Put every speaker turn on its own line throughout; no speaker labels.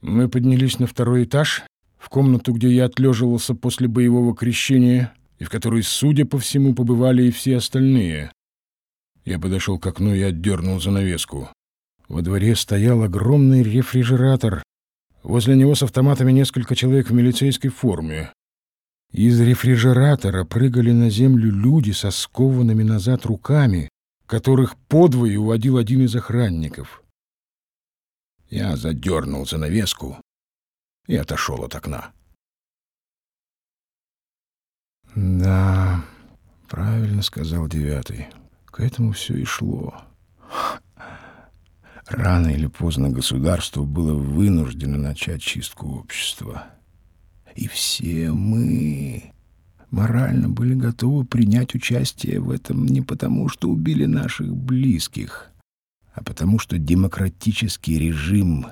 Мы поднялись на второй этаж, в комнату, где я отлеживался после боевого крещения, и в которой, судя по всему, побывали и все остальные. Я подошел к окну и отдернул занавеску. Во дворе стоял огромный рефрижератор. Возле него с автоматами несколько человек в милицейской форме. Из рефрижератора прыгали на землю люди со скованными назад руками, которых подвое уводил один из охранников. Я задернул занавеску и отошел от окна. «Да, правильно сказал девятый. К этому все и шло. Рано или поздно государство было вынуждено начать чистку общества. И все мы морально были готовы принять участие в этом не потому, что убили наших близких, а потому что демократический режим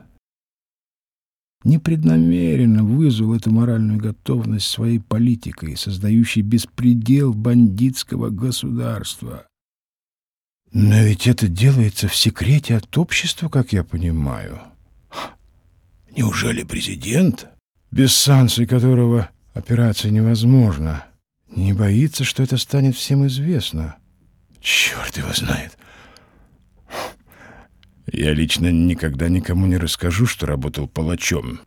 непреднамеренно вызвал эту моральную готовность своей политикой, создающей беспредел бандитского государства. Но ведь это делается в секрете от общества, как я понимаю. Неужели президент, без санкций которого операция невозможна, не боится, что это станет всем известно? Черт его знает. Я лично никогда никому не расскажу, что работал палачом.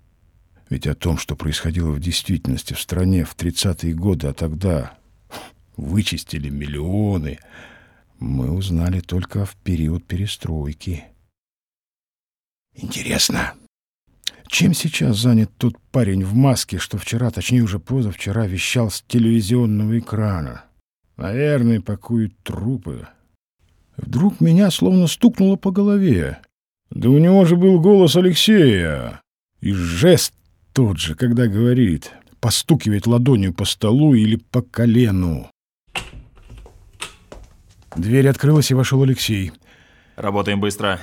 Ведь о том, что происходило в действительности в стране в 30-е годы, а тогда вычистили миллионы, мы узнали только в период перестройки. Интересно, чем сейчас занят тот парень в маске, что вчера, точнее уже позавчера, вещал с телевизионного экрана? Наверное, пакуют трупы. Вдруг меня словно стукнуло по голове. Да у него же был голос Алексея. И жест тот же, когда говорит, постукивает ладонью по столу или по колену. Дверь открылась, и вошел Алексей.
Работаем быстро.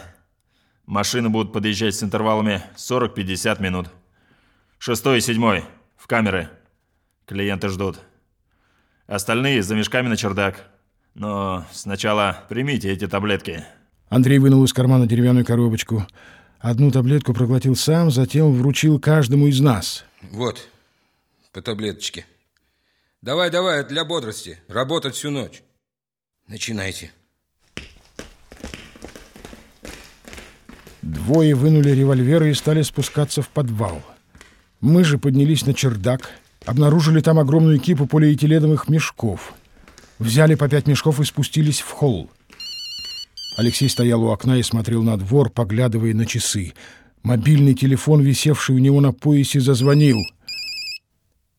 Машины будут подъезжать с интервалами 40-50 минут. Шестой и седьмой. В камеры. Клиенты ждут. Остальные за мешками на чердак. Но сначала примите эти таблетки.
Андрей вынул из кармана деревянную коробочку. Одну таблетку проглотил сам, затем вручил каждому из нас.
Вот, по таблеточке. Давай, давай, для бодрости. Работать всю ночь. Начинайте.
Двое вынули револьверы и стали спускаться в подвал. Мы же поднялись на чердак, обнаружили там огромную кипу полиэтиленовых мешков — Взяли по пять мешков и спустились в холл. Алексей стоял у окна и смотрел на двор, поглядывая на часы. Мобильный телефон, висевший у него на поясе, зазвонил.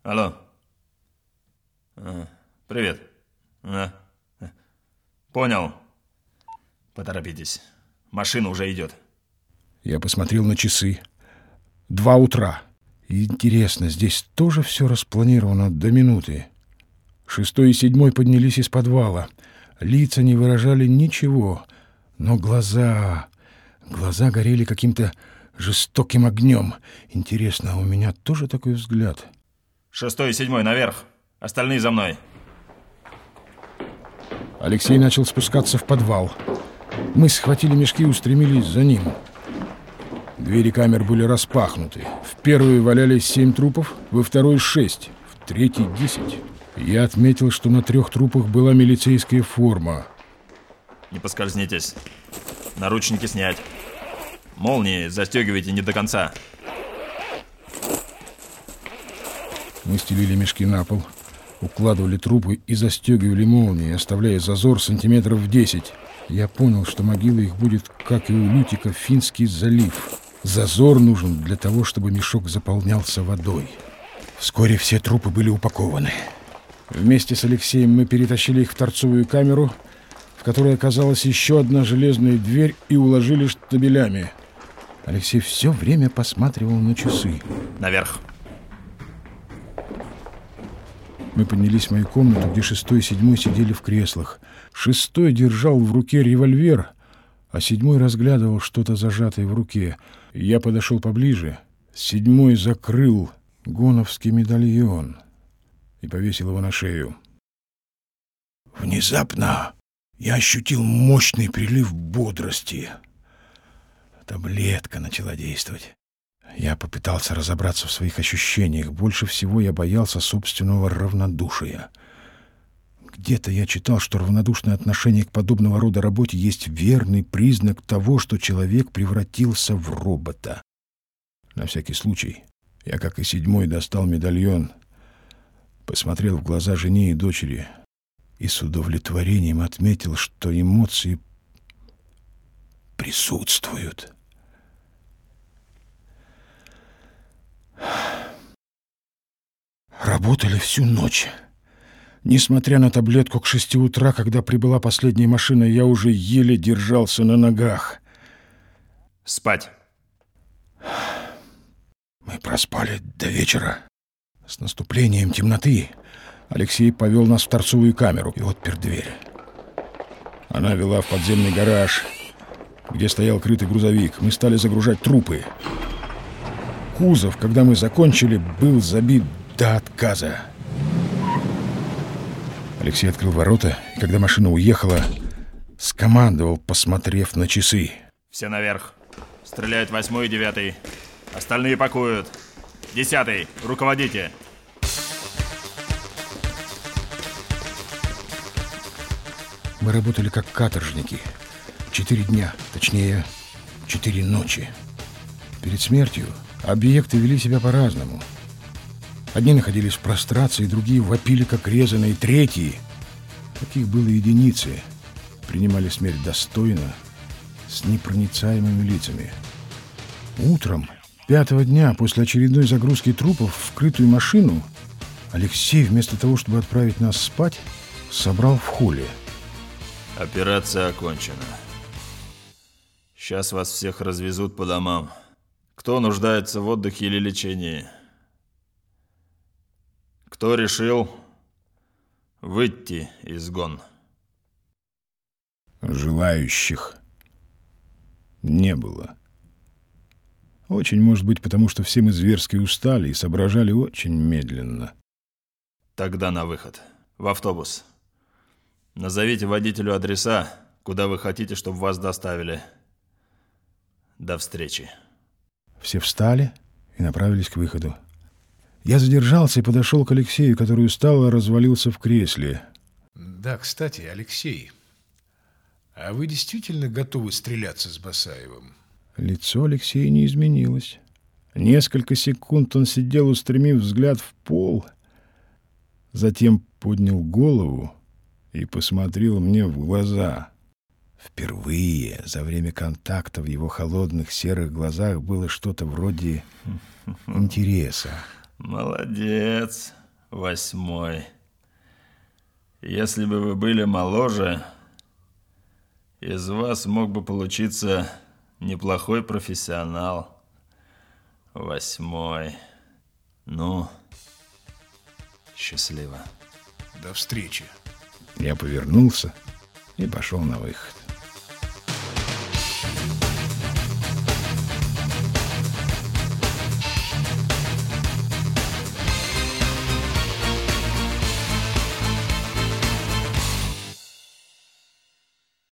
Алло. А, привет. А. Понял. Поторопитесь. Машина уже идет.
Я посмотрел на часы. Два утра. Интересно, здесь тоже все распланировано до минуты. Шестой и седьмой поднялись из подвала. Лица не выражали ничего, но глаза... Глаза горели каким-то жестоким огнем. Интересно, а у меня тоже такой взгляд?
Шестой и седьмой наверх. Остальные за мной.
Алексей начал спускаться в подвал. Мы схватили мешки и устремились за ним. Двери камер были распахнуты. В первой валялись семь трупов, во второй — шесть, в третьей — десять. Я отметил, что на трех трупах была милицейская форма.
Не поскользнитесь. Наручники снять. Молнии застегивайте не до конца.
Мы стелили мешки на пол, укладывали трупы и застегивали молнии, оставляя зазор сантиметров в десять. Я понял, что могила их будет, как и у Лютика, Финский залив. Зазор нужен для того, чтобы мешок заполнялся водой. Вскоре все трупы были упакованы. Вместе с Алексеем мы перетащили их в торцовую камеру, в которой оказалась еще одна железная дверь, и уложили штабелями. Алексей все время посматривал на часы.
Наверх.
Мы поднялись в мою комнату, где шестой и седьмой сидели в креслах. Шестой держал в руке револьвер, а седьмой разглядывал что-то зажатое в руке. Я подошел поближе. Седьмой закрыл гоновский медальон — и повесил его на шею. Внезапно я ощутил мощный прилив бодрости. Таблетка начала действовать. Я попытался разобраться в своих ощущениях. Больше всего я боялся собственного равнодушия. Где-то я читал, что равнодушное отношение к подобного рода работе есть верный признак того, что человек превратился в робота. На всякий случай я, как и седьмой, достал медальон, посмотрел в глаза жене и дочери и с удовлетворением отметил, что эмоции присутствуют. Работали всю ночь. Несмотря на таблетку к шести утра, когда прибыла последняя машина, я уже еле держался на ногах.
Спать.
Мы проспали до вечера. С наступлением темноты Алексей повел нас в торцовую камеру и отпер дверь. Она вела в подземный гараж, где стоял крытый грузовик. Мы стали загружать трупы. Кузов, когда мы закончили, был забит до отказа. Алексей открыл ворота, и когда машина уехала, скомандовал, посмотрев на часы.
Все наверх. Стреляют восьмой и девятый. Остальные пакуют. Десятый, руководите.
Мы работали как каторжники. Четыре дня, точнее, четыре ночи. Перед смертью объекты вели себя по-разному. Одни находились в прострации, другие вопили, как резаные, третьи, таких было единицы, принимали смерть достойно, с непроницаемыми лицами. Утром пятого дня после очередной загрузки трупов в крытую машину Алексей, вместо того, чтобы отправить нас спать, собрал в холле.
Операция окончена. Сейчас вас всех развезут по домам. Кто нуждается в отдыхе или лечении? Кто решил выйти из гон?
Желающих не было. Очень может быть, потому что все мы зверски устали и соображали очень медленно.
Тогда на выход. В автобус. Назовите водителю адреса, куда вы хотите, чтобы вас доставили. До встречи.
Все встали и направились к выходу. Я задержался и подошел к Алексею, который устало развалился в кресле.
Да, кстати, Алексей, а вы действительно готовы стреляться с Басаевым?
Лицо Алексея не изменилось. Несколько секунд он сидел, устремив взгляд в пол, затем поднял голову и посмотрел мне в глаза. Впервые за время контакта в его холодных серых глазах было что-то вроде интереса.
Молодец, восьмой. Если бы вы были моложе, из вас мог бы получиться неплохой профессионал. Восьмой. Ну, счастливо.
До встречи.
Я повернулся и пошел на выход.